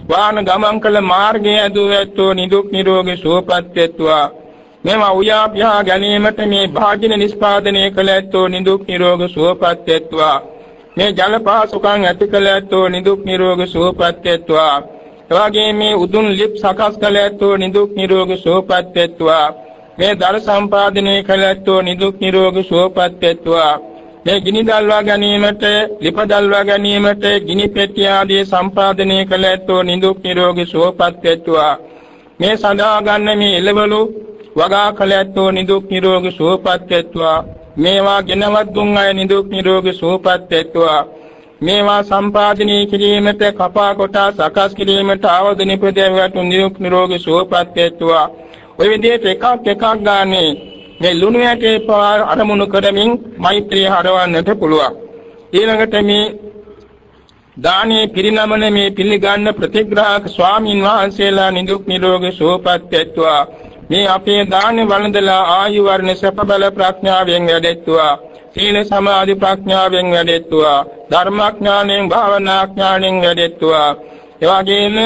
වෙත්වා වාහන ගමන් කළ මාර්ගය ඇදුව ඇත්තෝ නිදුක් නිරෝගී සුවපත් වෙත්වා මේවා උයාපියා ගැනීමට මේ භාජන නිස්පාදනය කළ ඇත්තෝ නිදුක් නිරෝගී සුවපත් වෙත්වා මේ ජල පහසුකම් ඇති කළ ඇත්තෝ නිදුක් නිරෝගී සුවපත් වෙත්වා එවාගේ මේ උදුන් ලිප් සකස් කළ ඇත්තෝ නිදුක් නිරෝගී සුවපත් වෙත්වා මේ දර සම්පාදනය කළ ඇත්තෝ නිදුක් නිරෝගී සුවපත් වෙත්වා මේ ගිනි දල්වා ගැනීමට ලිප දල්වා ගැනීමට ගිනි පෙට්ටිය ආදී සම්පාදනය කළ ඇත්තෝ නිදුක් නිරෝගී සුවපත් වෙත්වා. මේ සඳහා ගන්න මේ එළවලු වගා කළ ඇත්තෝ නිදුක් නිරෝගී සුවපත් වෙත්වා. මේවා ගෙනවත් දුන් අය නිදුක් නිරෝගී සුවපත් වෙත්වා. මේවා සම්පාදනය කිරීමට කපා කොටා සකස් කිරීමට ආවද නිපදවට නිදුක් නිරෝගී සුවපත් වෙත්වා. ඔය විදිහට එකක් එකක් ගානේ මේ ලුණු ඇටේ පවා අරමුණු කරමින් මෛත්‍රිය හරවන්නට පුළුවන්. ඊළඟට මේ දානේ පිරිනමන මේ පිළිගන්න ප්‍රතිග්‍රාහක ස්වාමින් වහන්සේලා නිදුක් නිරෝගී සුවපත් වෙත්වා. මේ අපේ දානේ වළඳලා ආයු වර්ණ සැප බල ප්‍රඥාවෙන් වැඩෙත්වා. සීල සමාධි ප්‍රඥාවෙන් වැඩෙත්වා. ධර්මඥාණයෙන් භාවනාඥාණයෙන් වැඩෙත්වා. එවාගෙම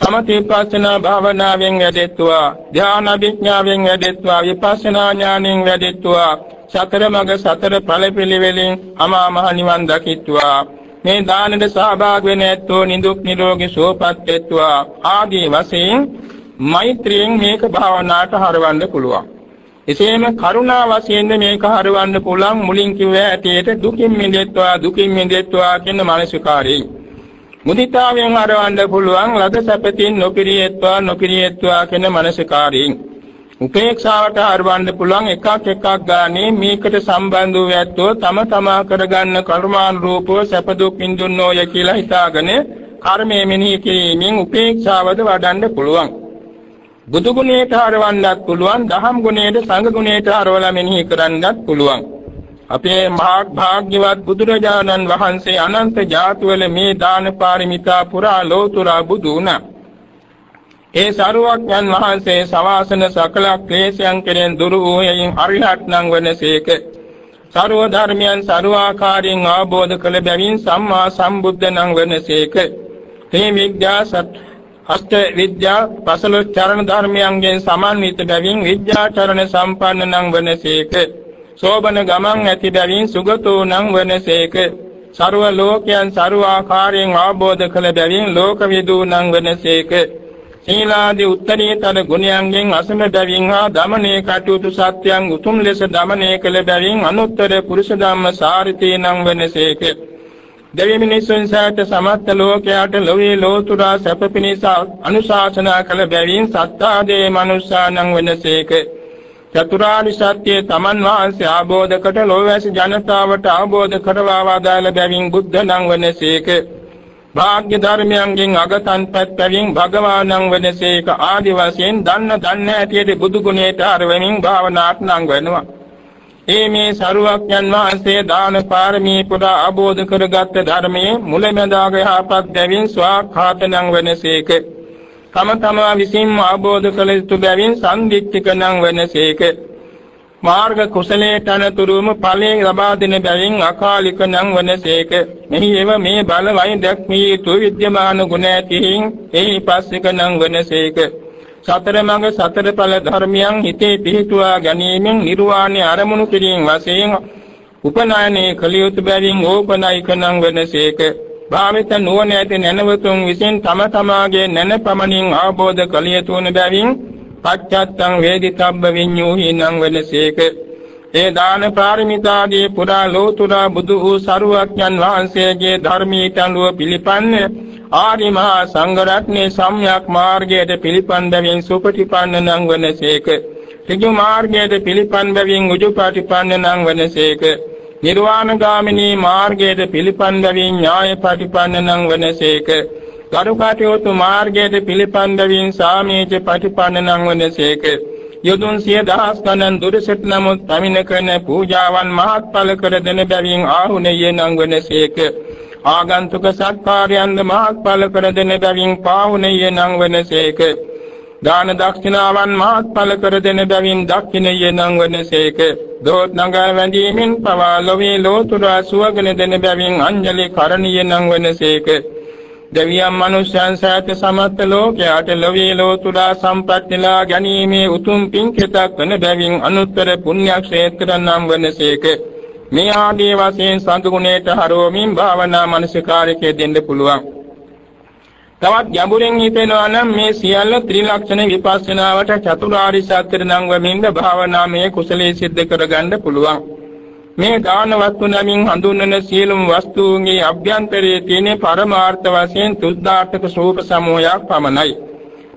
සමථේපස්සනා භාවනාවෙන් වැඩෙත්වා ධ්‍යාන විඥාවෙන් වැඩෙත්වා විපස්සනා ඥාණයෙන් වැඩෙත්වා සතර මඟ සතර ඵල පිළිවෙලින් අමා මහ නිවන් දකිත්වා. මේ දානෙට සහභාගී වෙන ඇත්තෝ නිදුක් නිරෝගී සුවපත් වෙත්වා. ආදී වශයෙන් මෛත්‍රියෙන් මේක භාවනාවට හරවන්න පුළුවන්. එසේම කරුණා වශයෙන් මේක හරවන්න පුළුවන්. මුලින් කිව්ව ඇටියට දුකින් මිදෙත්වා දුකින් මිදෙත්වා කියන මානසිකාරයෙන්. මුදිතාවෙන් හරවන්න පුළුවන් ලද සැපතින් නොපිරියෙත්වා නොපිරියෙත්වා කියන මනසකාරයෙන් උපේක්ෂාවට හරවන්න පුළුවන් එකක් එකක් ගානේ මේකට සම්බන්ධ වූ ඇත්තෝ තම තමා කරගන්න කර්මානුරූපව සැප දුක් විඳින්නෝය කියලා හිතාගෙන කර්මයේ මෙනෙහි කිරීමෙන් උපේක්ෂාවද වඩන්න පුළුවන්. බුදු ගුණයට හරවන්නත් පුළුවන් දහම් ගුණයට සංඝ ගුණයට හරවලා මෙනෙහි කරන්නත් පුළුවන්. අපේ මහා භාග්‍යවත් බුදුරජාණන් වහන්සේ අනන්ත ජාතිවල මේ දාන පාරමිතා පුරා ලෝතුරා බුදු වුණා. ඒ සරුවක්යන් වහන්සේ සවාසන සකල ක්ලේශයන් කෙරෙන් දුරු වූයෙන් අරිහත් නම් වනසේක. සර්ව ධර්මයන් සරුවාකාරයෙන් ආબોධ කළ බැවින් සම්මා සම්බුද්ධ නම් වනසේක. මේ විද්‍යා සත් අෂ්ට විද්‍යා පසළොස් චරණ ධර්මයන්ගෙන් සමන්විත බැවින් විද්‍යාචරණ සම්පන්න නම් වනසේක. සෝබන ගමන් ඇති බැවින් සුගතෝ නම් වනසේක. ਸਰව ලෝකයන් ਸਰව ආකාරයෙන් ආબોධ කළ බැවින් ලෝක විදූ නම් වනසේක. සීලාදී උත්තරීතර ගුණයන්ගෙන් අසම බැවින් හා දමනේ කටයුතු සත්‍යයන් උතුම් ලෙස දමනේ කළ බැවින් අනුත්තර පුරුෂ ධම්ම සාරිතේ නම් වෙනසේක. දෙවි මිනිසුන් සෑට සමත්ත ලෝකයාට ලොවේ ලෝතුරා සැප පිණිස අනුශාසනා කළ බැවින් සත්තාදේ මනුෂ්‍යානම් වෙනසේක. චතුරාර්ය සත්‍ය තමන් වහන්සේ ආબોධ කොට ලෝවැසි ජනතාවට අවබෝධ කරවා වදාළ බැවින් බුද්ධ නම් වනසේක භාග්‍ය ධර්මයන්ගෙන් අගතන් පැත්තෙන් භගවානං වනසේක ආදි වශයෙන් දන්න දන්න ඇටියට බුදු ගුණයට අරවමින් භාවනාට නම් වෙනවා. ඒ මේ සරුවක්යන් වහන්සේ දාන පාරමී පුරා අවබෝධ කරගත් ධර්මයේ මුලැමැදාග යහපත් බැවින් ස්වාඛාත නම් වනසේක තම තමා විසින්ම අවබෝධ කළ යුතු බැවින් සම්දිත්තික නම් වනසේක මාර්ග කුසලයට අනතුරුම ඵලයෙන් ලබා දෙන බැවින් අකාලික නම් වනසේක මෙහි එව මේ බල වයින් දැක්මිය යුතු විද්‍යමාන ගුණ ඇතිහින් එහි පස්සික නම් වනසේක සතර මඟ සතර ඵල ධර්මයන් හිතේ පිහිටුවා ගැනීමෙන් නිර්වාණය අරමුණු කිරීම වශයෙන් උපනායනයේ කළ යුතු බැවින් ඕපනායික නම් වනසේක භාවිත නුවණ ඇති නැනවතුන් විසින් තම තමාගේ නැන පමණින් අවබෝධ කළ යුතු වන බැවින් පච්චත්තං වේදිතබ්බ විඤ්ඤූහිනං වෙනසේක ඒ දාන පාරමිතාදී පුරා ලෝතුරා බුදු වූ සරුවක්ඥන් වහන්සේගේ ධර්මීට අනුව පිළිපන්නේ ආරි මහා සංඝ රත්නේ සම්්‍යක් මාර්ගයට පිළිපන් බැවින් සුපටිපන්න නම් වනසේක. ත්‍රිජු මාර්ගයට පිළිපන් බැවින් උජුපටිපන්න නම් වනසේක. නිර්වාණගාමිනී මාර්ගයට පිළිපන් බැවින් ඥායපටිපන්න නම් වනසේක. කරුකාටයෝතු මාර්ගයට පිළිපන් බැවින් සාමීච පටිපන්න නම් වනසේක. යොදුන් සිය දහස් ගණන් දුරසට නමුත් පමින කරන පූජාවන් මහත්ඵල කර දෙන බැවින් ආහුණයේ නම් වනසේක. ආගන්තුක සත්කාරයන්ද මහත්ඵල කර දෙන බැවින් පාවුණයේ නම් වනසේක. දාන දක්ෂිනාවන් මහත්ඵල කර දෙන බැවින් දක්ෂිනයේ නම් වනසේක. දෝත් නගර වැඳීමෙන් පවා ලොවේ ලෝතුරා සුවගෙන දෙන බැවින් අංජලි කරණීය නම් වනසේක. දෙවියන් මනුෂ්‍යයන් සෑත සමත්ත ලෝකයට ලොවේ ලෝතුරා සම්පත්තිලා ගැනීමේ උතුම් පින්කෙතක් වන බැවින් අනුත්තර පුණ්‍ය ක්ෂේත්‍ර නම් වනසේක. මේ ආදී වශයෙන් සංගුණයට හරවමින් භාවනා මනසිකාරකයේ දෙන්න පුළුවන්. තවත් ගැඹුරින් හිතෙනවා නම් මේ සියල්ල ත්‍රිලක්ෂණ විපස්සනාවට චතුරාර්ය සත්‍ය නම් වමින්ද භාවනාමය කුසලයේ සිද්ධ කරගන්න පුළුවන්. මේ දාන වස්තු නමින් හඳුන්වන සියලුම වස්තුන්ගේ අභ්‍යන්තරයේ තියෙන පරමාර්ථ වශයෙන් තුද්දාටක සූප සමූහයක් පමණයි.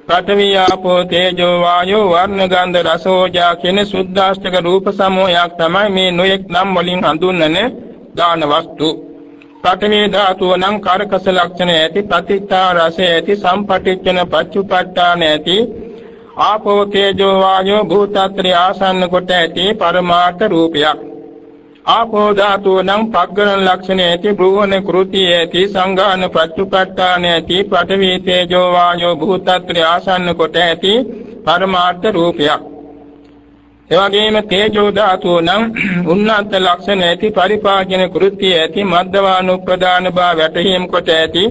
පඨවි ආපෝ තේජෝ වායෝ වර්ණ ගන්ධ රස ඕජා කියන සුද්ධාෂ්ටක රූප සමූහයක් තමයි මේ නොයෙක් නම් වලින් හඳුන්වන දාන වස්තු. පඨවි ධාතුව නම් කාරකස ලක්ෂණ ඇති ප්‍රතිත්තා රස ඇති සම්පටිච්ඡන පච්චුපට්ඨාන ඇති ආපෝ තේජෝ වායෝ භූතත්‍රි ආසන්න කොට ඇති පරමාර්ථ රූපයක්. ආපෝ ධාතුව නම් පග්ගණ ලක්ෂණ ඇති බ්‍රෝහණ කෘති ඇති සංඝාන ප්‍රත්‍යපට්ඨාන ඇති පඨවි තේජෝ වායෝ භූතත්‍රි ආසන්න කොට ඇති පරමාර්ථ රූපයක් එවැගේම තේජෝ ධාතුව නම් උන්නත ලක්ෂණ ඇති පරිපාජන කෘත්‍ය ඇති මද්දවානුප්‍රදාන බව වැටහීම් කොට ඇති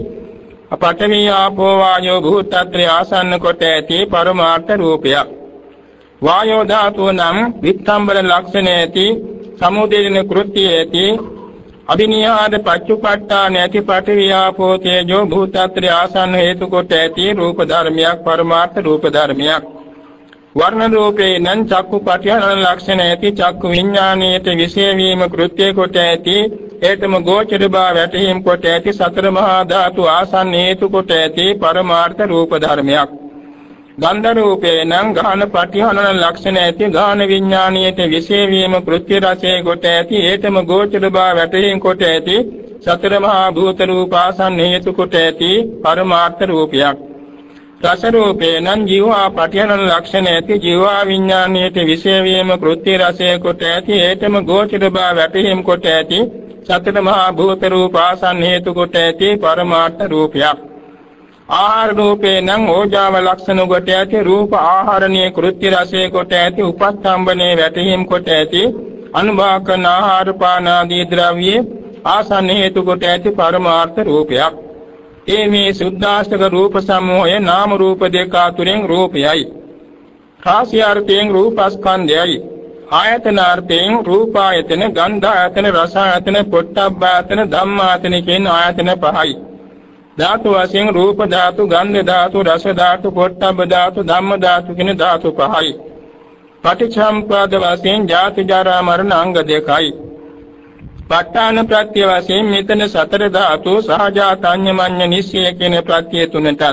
පඨවි ආපෝ වායෝ භූතත්‍රි ආසන්න කොට ඇති පරමාර්ථ රූපයක්. වායෝ ධාතුව නම් විත්තම්බර ලක්ෂණ ඇති සමුදේන කෘත්‍ය ඇති අභිනියාද පච්චුපට්ඨාන ඇති පටිවියාපෝ තේජෝ භූතත්‍රි ආසන්න හේතු කොට ඇති රූප ධර්මයක් පරමාර්ථ රූප ධර්මයක්. වර්ණ රූපේ නම් චක්කු පටිහන ලක්ෂණ ඇති චක්කු විඥානයේත විශේෂ වීම කෘත්‍ය කොට ඇති ඒතම ගෝචර බව වැටහීම් කොට ඇති සතර මහා ධාතු ආසන්න හේතු කොට ඇති පරමාර්ථ රූප ධර්මයක්. ගන්ධ රූපේ නම් ගාන පටිහනන ලක්ෂණ ඇති ගාන විඥානියට විශේෂ වීම කෘත්‍ය රසයේ කොට ඇති ඒතම ගෝචර බව වැටහීම් කොට ඇති සතර මහා භූත රූපාසන්න හේතු කොට ඇති පරමාර්ථ රූපයක්. රස රූපේ නම් ජීවා පටිහනන ලක්ෂණ ඇති ජීවා විඥානියට විශේෂ වීම කෘත්‍ය රසයේ කොට ඇති ඒතම ගෝචර බව වැටහීම් කොට ඇති සතර මහා භූත රූපාසන්න හේතු කොට ඇති පරමාර්ථ රූපයක්. ආහාර රූපේ නම් ඕජාව ලක්ෂණ කොට ඇති රූප ආහාරණීය කෘත්‍ය රසයේ කොට ඇති උපස්තම්බනේ වැටහීම් කොට ඇති අනුභාකන ආහාර පාන ආදී ද්‍රව්‍යයේ ආසන්න හේතු කොට ඇති පරමාර්ථ රූපයක්. ඒ මේ සුද්ධාෂ්ටක රූප සමූහය නාම රූප දෙක අතුරෙන් රූපයයි රාශියාර්ථයෙන් රූපස්කන්ධයයි ආයතනාර්ථයෙන් රූපායතන ගන්ධායතන රසායතන පොට්ටබ්බායතන ධම්මායතන කියන ආයතන පහයි ධාතු වශයෙන් රූප ධාතු, ගන්ධ ධාතු, රස ධාතු, පොට්ටබ්බ ධාතු, ධම්ම ධාතු කියන ධාතු පහයි. පටිච්චසමුප්පාද වශයෙන් ජාති ජරා මරණ අංග දෙකයි. ප ဋ ාණ ප්‍රත්‍ය වශයෙන් මෙතන සතර ධාතු සහජාතඤ්ඤමඤ්ඤ නිස්සය කියන ප්‍රත්‍ය තුනටත්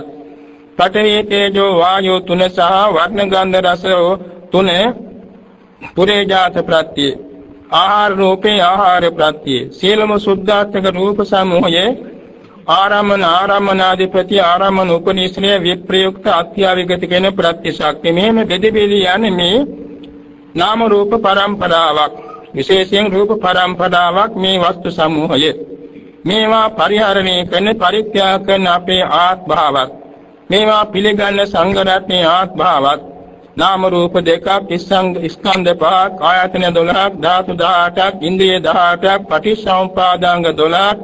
පඨවි තේජෝ වායෝ තුන සහ වර්ණ ගන්ධ රස තුන පුරේජාත ප්‍රත්‍ය ආහාර රූපේ ආහාර ප්‍රත්‍ය සීලම සුද්ධාත්මක රූප සමූහයේ ආරම්මන ආරම්මනාධිපති ආරම්මන උපනිශ්‍රය විප්‍රයුක්ත අත්‍යාවිගත කියන ප්‍රත්‍යශක්ති මෙහෙම බෙදෙබෙලි යන්නේ මේ නාම රූප පරම්පරාවක්. විශේෂයෙන් රූප පරම්පරාවක් මේ වස්තු සමූහය. මේවා පරිහරණය කරන පරිත්‍යාග කරන අපේ ආත්භාවත්. මේවා පිළිගන්න සංඝ රත්නයේ ආත්භාවත්. නාම රූප දෙකක් ස්කන්ධ පහක් ආයතන 12ක් ධාතු 18ක් ඉන්ද්‍රිය 18ක් පටිච්චසමුපාදාංග 12ක්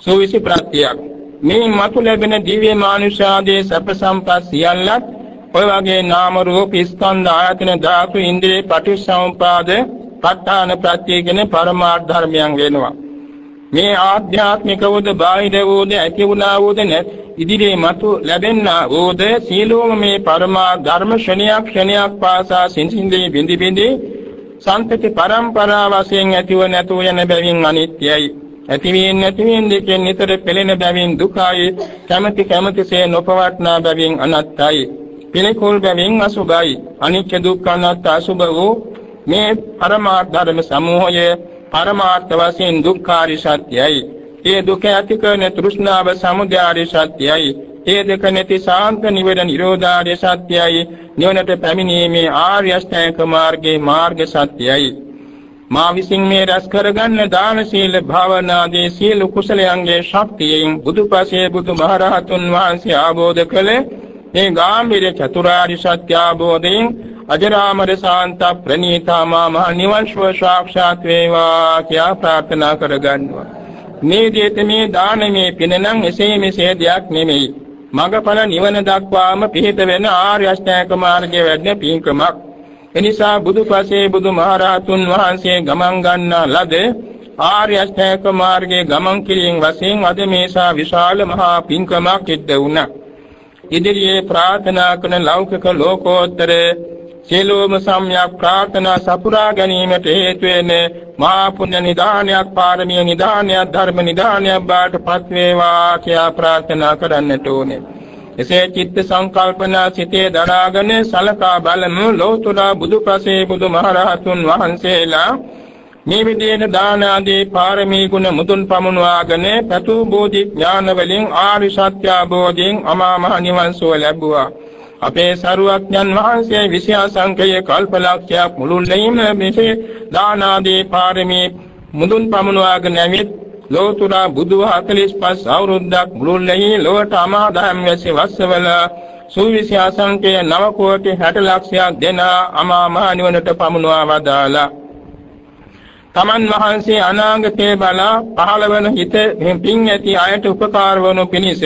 සෝවිසි ප්‍රත්‍යක් මේ මතු ලැබෙන දිව්‍ය මානුෂාදී සැප සම්පත් සියල්ලත් ඔය වගේ නාම රූප ස්කන්ධ ආයතන ධාතු ඉන්ද්‍රිය පටිච්චසමුපාද ප ဋ ාණ ප්‍රත්‍ය කියන පරමාර්ථ ධර්මයන් වෙනවා. මේ ආධ්‍යාත්මික වූද බාහිර වූද ඇති වුණා වූද ඉදිරියේ මතු ලැබෙන්නා වූද සීලෝම මේ පරමා ධර්ම ශ්‍රණයක් ශ්‍රණයක් පාසා සින්සින්දී බිඳි බිඳි සම්පති පරම්පරා වශයෙන් ඇතිව නැතුව යන බැවින් අනිත්‍යයි. ඇතිවීම නැතිවීම දෙකෙන් නිතර පෙළෙන බැවින් දුකයි. කැමැති කැමැතිසේ නොපවත්නා බැවින් අනත්තයි. පිළිකුල් බැවින් අසුභයි අනිත්‍ය දුක්ඛ අනාත්ම අසුභ වූ මේ පරමාර්ථ ධර්ම සමූහය පරමාර්ථ වශයෙන් දුක්ඛාරි සත්‍යයි. ඒ දුක ඇති කරන තෘෂ්ණාව සමුදයාරි සත්‍යයි. ඒ දෙක නැති ශාන්ත නිවන නිරෝධාරි සත්‍යයි. නිවනට පැමිණීමේ ආර්ය අෂ්ටාංග මාර්ගයේ මාර්ග සත්‍යයි. මා විසින් මේ රැස් කරගන්න දාන සීල භාවනාදී සීල කුසලයන්ගේ ශක්තියෙන් බුදුපසේ බුදුමහරහතුන් වහන්සේ ආબોධ කළේ මේ ගාම්භීර චතුරාර්ය සත්‍ය අවබෝධයෙන් අජරාමර ශාන්ත ප්‍රණීතාමා මහ නිවන් සුව සාක්ෂාත් වේවා කියා ප්‍රාර්ථනා කරගන්නවා. මේ දේත මේ දානමේ පිනනම් එසේ මෙසේ දෙයක් නෙමෙයි. මඟඵල නිවන දක්වාම පිහිට වෙන ආර්ය අෂ්ටාංග මාර්ගයේ වැඩෙන පින්කමක්. එනිසා බුදුපසේ බුදුමහරහතුන් වහන්සේ ගමන් ගන්නා ලද ආර්ය අෂ්ටාංග මාර්ගයේ ගමන් කිරීම වශයෙන් අද මේසා විශාල මහා පින්කමක් සිද්ධ වුණා. ඉදිරියේ ප්‍රාර්ථනා කරන ලෞකික ලෝකෝත්තර සියලුම සම්‍යක් ප්‍රාර්ථනා සපුරා ගැනීමට හේතු වෙන මහා පුණ්‍ය නිදානයක් පාරමී නිදානයක් ධර්ම නිදානයක් බාටපත් වේවා කියා ප්‍රාර්ථනා කරන්නට ඕනේ. එසේ චිත්ත සංකල්පනා සිතේ දරාගෙන සලකා බලමු ලෝතුරා බුදුපසේ බුදුමහරහතුන් වහන්සේලා මේ විදිහේ දාන ආදී පාරමී ගුණ මුදුන් පමුණවාගෙන පතු බෝධි ඥාන වලින් ආරි සත්‍ය අවබෝධයෙන් අමා මහ නිවන් සුව ලැබුවා. අපේ සරුවඥන් වහන්සේ විෂයාසංකය කල්පලක්ෂයක් මුළුල්ලේම මෙසේ දාන ආදී පාරමී මුදුන් පමුණවාගෙන ඇවිත් ලෝතුරා බුදු 45 අවුරුද්දක් මුළුල්ලේ ලොවට අමා දහම් වැසි වස්සවල සුවිෂයාසංකය 9 කෝටි 60 ලක්ෂයක් දෙන අමා මහ නිවනට පමුණවා වදාලා තමන් වහන්සේ අනාගතේ බලා පහළ වන හිත පින් ඇති අයට උපකාර වනු පිණිස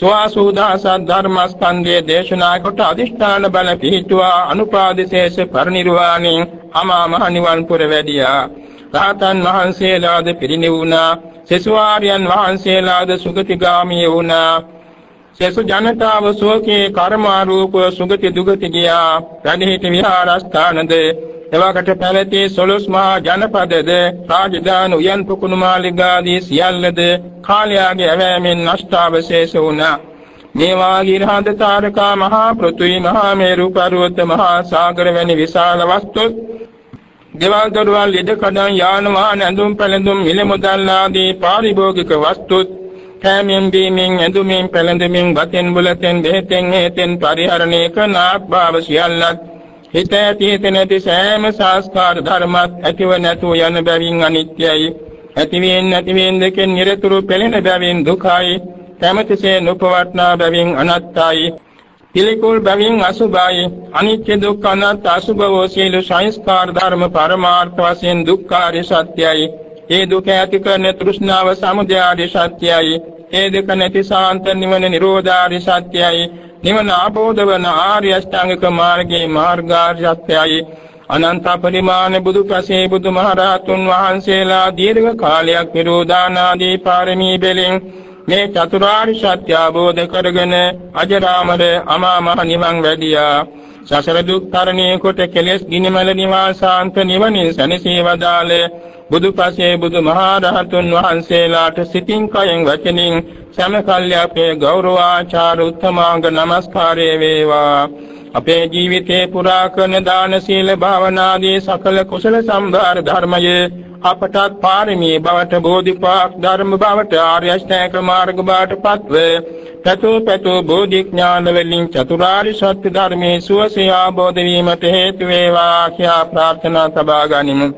සුවාසූදාස ධර්මස්කන්ධයේ දේශනා කොට අදිෂ්ඨාන බල පිහිටුවා අනුපාදිශේෂ පරිනිර්වාණින් අමා මහ නිවන් පුර වැඩියා. රහතන් වහන්සේලාද පිරිනිවුණා සෙසුආර්යයන් වහන්සේලාද සුගතිගාමී වුණා. සෙසු ජනතාව සෝකේ කර්මාරූප සුගති දුගති ගියා. වැඩිහිටි විහාරස්ථානද එවකට පැවති සොළොස් මහා ජනපදද රාජධානි උයන් පුකුණු මාලිගාදී සියල්ලද කාලයාගේ ඇවෑමෙන් නෂ්ටාවශේෂ වුණා. මේ වාගේ රහඳ තාරකා මහා පෘථුවි මහා මේරු පර්වත මහා සාගර වැනි විශාල වස්තු ගෙවල් දොරවල් ඉඩකඩම් යාන වාහන ඇඳුම් පැළඳුම් මිල මුදල් ආදී පාරිභෝගික වස්තුත් කෑමෙන් බීමෙන් ඇඳුමින් පැළඳුමින් වතෙන් බුලතෙන් දෙහෙතෙන් හේතෙන් පරිහරණය කරන ආභාව සියල්ලත් හිත ඇති හිත නැති සෑම සංස්කාර ධර්මත් ඇතිව නැතුව යන බැවින් අනිත්‍යයි. ඇතිවෙන් නැතිවෙන් දෙකෙන් නිරතුරු පෙළෙන බැවින් දුකයි. කැමැතිසේ නොපවට්නා බැවින් අනත්තයි. පිළිකුල් බැවින් අසුභයි අනිත්‍ය දුක්ඛ අනාත්ම අසුභවෝ සියලු සංස්කාර ධර්ම පරමාර්ථ වශයෙන් දුක්ඛාරිය සත්‍යයි. ඒ දුක ඇති කරන තෘෂ්ණාව සමුදයාරිය සත්‍යයි. ඒ දෙක නැති සාන්ත නිවන නිරෝධාරිය සත්‍යයි නිවන ආબોධ වන ආර්ය අෂ්ටාංගික මාර්ගයේ මාර්ගාර්යත්‍යයි අනන්ත පරිමාණ බුදු පසේ බුදු මහරහතුන් වහන්සේලා දීර්ඝ කාලයක් නිරෝධානාදී පාරමී බැලින් මේ චතුරාර්ය සත්‍ය අවබෝධ කරගෙන අජරාමර අමා මහ නිවන් වැඩියා. සසර දුක් තරණේ කොට කෙලෙස් ගිනිමල නිවාසාන්ත නිවනින් සැනසී වදාළේ. බුදුපසේ බුදුමහරහතුන් වහන්සේලාට සිතින් කයෙන් වචනින් සමකල්ය අපේ ගෞරවාචාර උත්තමාංග නමස්කාරය වේවා. අපේ ජීවිතේ පුරා කරන දාන සීල භාවනාදී සකල කුසල සම්භාර ධර්මයේ අපටත් පාරමී බවට බෝධිපාක් ධර්ම බවට ආර්ය අෂ්ටාංග මාර්ග බවට පත්වේ. තතෝ පතෝ බෝධි ඥාන වලින් චතුරාර්ය සත්‍ය ධර්මයේ සුවසේ ආબોධ වීමට හේතු වේවා කියා ප්‍රාර්ථනා සබා ගනිමු.